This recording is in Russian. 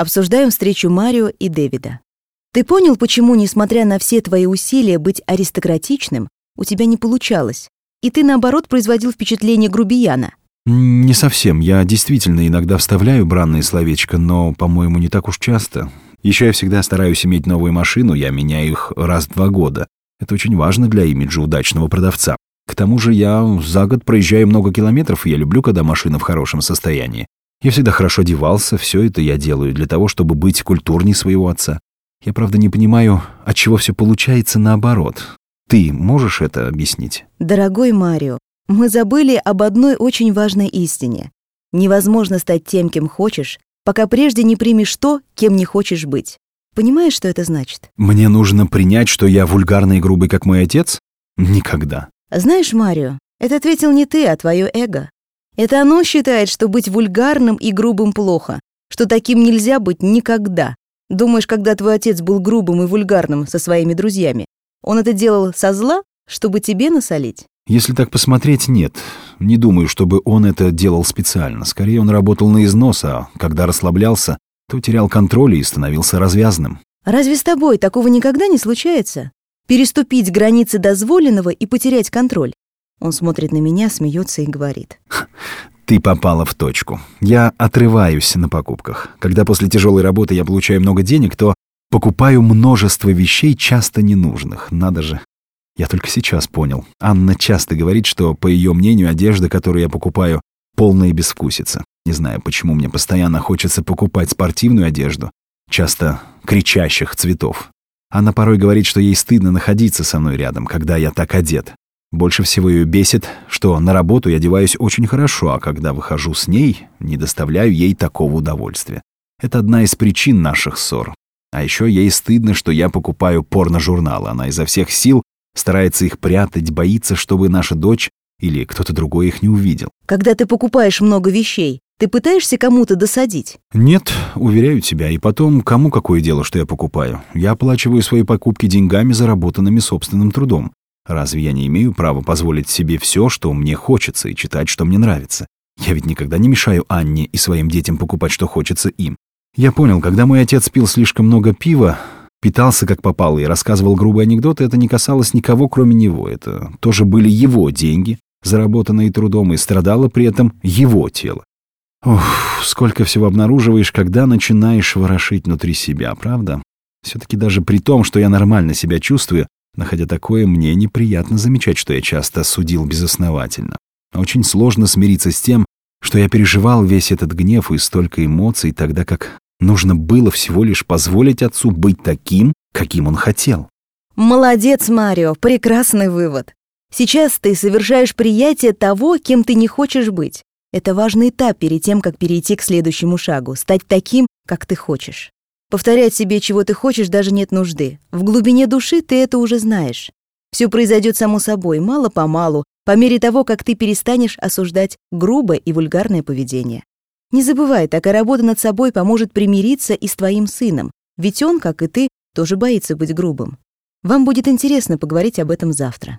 Обсуждаем встречу Марио и Дэвида. Ты понял, почему, несмотря на все твои усилия быть аристократичным, у тебя не получалось, и ты, наоборот, производил впечатление грубияна? Не совсем. Я действительно иногда вставляю бранные словечко, но, по-моему, не так уж часто. Еще я всегда стараюсь иметь новую машину, я меняю их раз в два года. Это очень важно для имиджа удачного продавца. К тому же я за год проезжаю много километров, и я люблю, когда машина в хорошем состоянии. Я всегда хорошо одевался, все это я делаю для того, чтобы быть культурней своего отца. Я, правда, не понимаю, от чего все получается наоборот. Ты можешь это объяснить? Дорогой Марио, мы забыли об одной очень важной истине. Невозможно стать тем, кем хочешь, пока прежде не примешь то, кем не хочешь быть. Понимаешь, что это значит? Мне нужно принять, что я вульгарный и грубый, как мой отец? Никогда. Знаешь, Марио, это ответил не ты, а твое эго. Это оно считает, что быть вульгарным и грубым плохо, что таким нельзя быть никогда. Думаешь, когда твой отец был грубым и вульгарным со своими друзьями, он это делал со зла, чтобы тебе насолить? Если так посмотреть, нет. Не думаю, чтобы он это делал специально. Скорее, он работал на износ, а когда расслаблялся, то терял контроль и становился развязным. Разве с тобой такого никогда не случается? Переступить границы дозволенного и потерять контроль? Он смотрит на меня, смеется и говорит. Ты попала в точку. Я отрываюсь на покупках. Когда после тяжелой работы я получаю много денег, то покупаю множество вещей, часто ненужных. Надо же. Я только сейчас понял. Анна часто говорит, что, по ее мнению, одежда, которую я покупаю, полная безвкусица. Не знаю, почему мне постоянно хочется покупать спортивную одежду, часто кричащих цветов. Она порой говорит, что ей стыдно находиться со мной рядом, когда я так одет. Больше всего ее бесит, что на работу я одеваюсь очень хорошо, а когда выхожу с ней, не доставляю ей такого удовольствия. Это одна из причин наших ссор. А еще ей стыдно, что я покупаю порно-журналы. Она изо всех сил Старается их прятать, боится, чтобы наша дочь или кто-то другой их не увидел. Когда ты покупаешь много вещей, ты пытаешься кому-то досадить? Нет, уверяю тебя. И потом, кому какое дело, что я покупаю? Я оплачиваю свои покупки деньгами, заработанными собственным трудом. Разве я не имею права позволить себе все, что мне хочется, и читать, что мне нравится? Я ведь никогда не мешаю Анне и своим детям покупать, что хочется им. Я понял, когда мой отец пил слишком много пива, питался как попало и рассказывал грубые анекдоты, это не касалось никого, кроме него. Это тоже были его деньги, заработанные трудом, и страдало при этом его тело. Ух, сколько всего обнаруживаешь, когда начинаешь ворошить внутри себя, правда? Все-таки даже при том, что я нормально себя чувствую, находя такое, мне неприятно замечать, что я часто судил безосновательно. Очень сложно смириться с тем, что я переживал весь этот гнев и столько эмоций, тогда как Нужно было всего лишь позволить отцу быть таким, каким он хотел. Молодец, Марио, прекрасный вывод. Сейчас ты совершаешь приятие того, кем ты не хочешь быть. Это важный этап перед тем, как перейти к следующему шагу, стать таким, как ты хочешь. Повторять себе, чего ты хочешь, даже нет нужды. В глубине души ты это уже знаешь. Все произойдет само собой, мало-помалу, по мере того, как ты перестанешь осуждать грубое и вульгарное поведение. Не забывай, такая работа над собой поможет примириться и с твоим сыном, ведь он, как и ты, тоже боится быть грубым. Вам будет интересно поговорить об этом завтра.